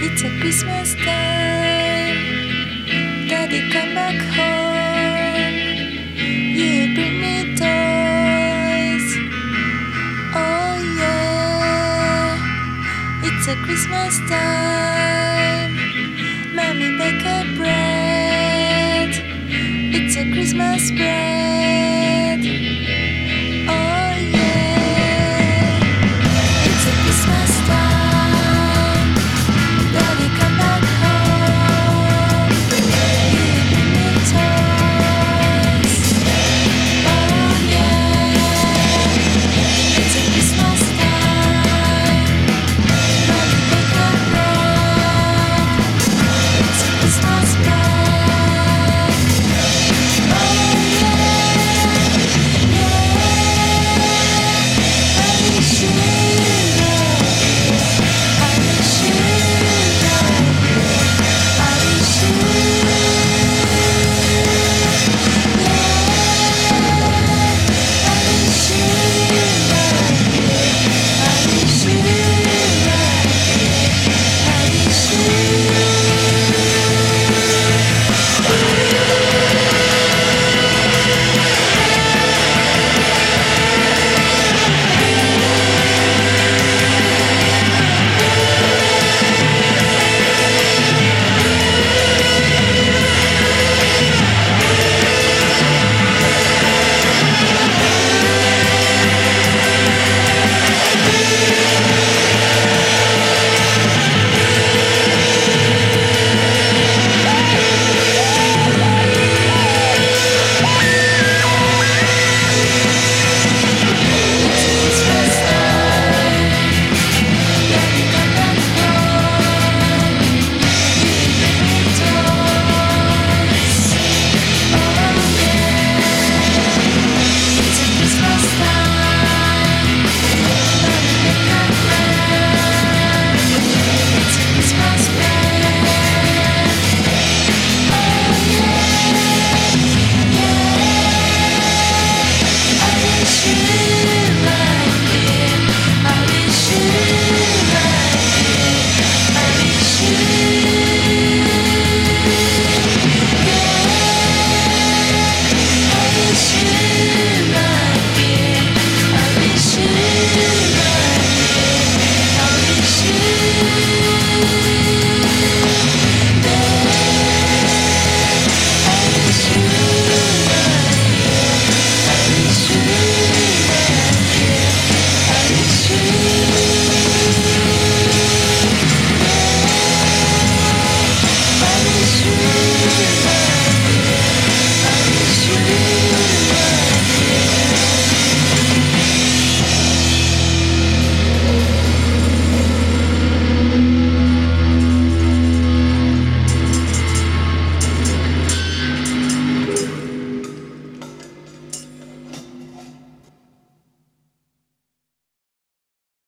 It's a Christmas time. Daddy, come back home. You bring me toys. Oh yeah. It's a Christmas time. Mommy, make a bread. It's a Christmas bread.